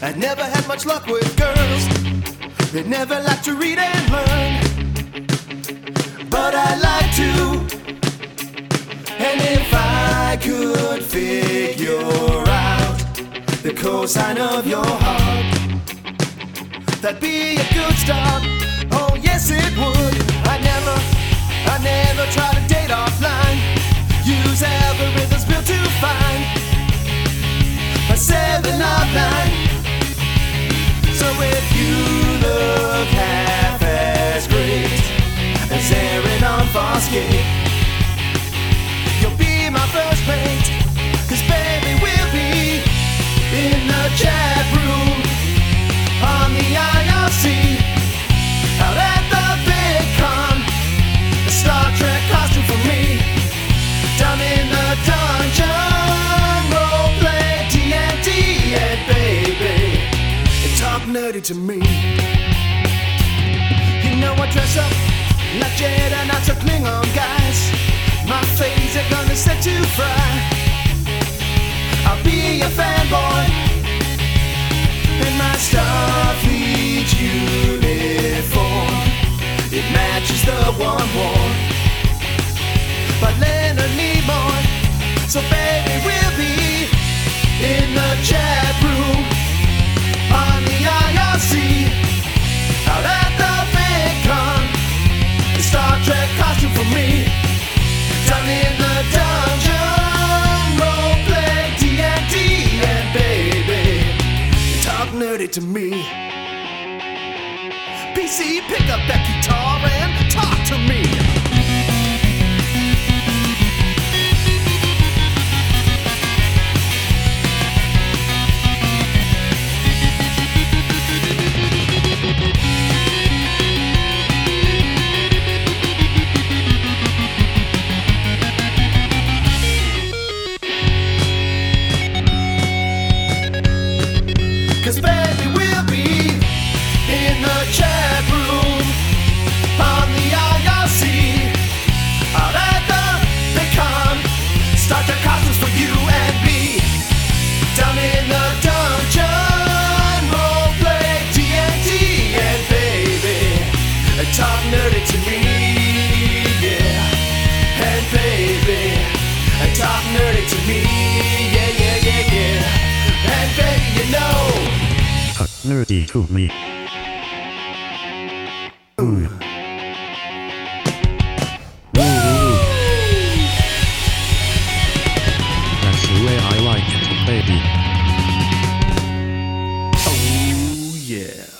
I never had much luck with girls. They never like to read and learn. But I like to. And if I could figure out the cosine of your heart, that'd be a good start. Oh, yes, it would. I never, I never try to date offline. Use algorithms built to find a seven of nine. Star Trek costume for me nerdy to me. You know I dress up like Jedi Knights or Klingon guys. My face are gonna set you fry. I'll be a fanboy in my Starfleet uniform. It matches the one worn by Leonard Nimoy. So baby, we'll be in the chat nerdy to me. PC, pick up that guitar me. Yeah, yeah, yeah, yeah. And baby, you know. Talk nerdy to me. Ooh. That's the way I like it, baby. Oh, yeah.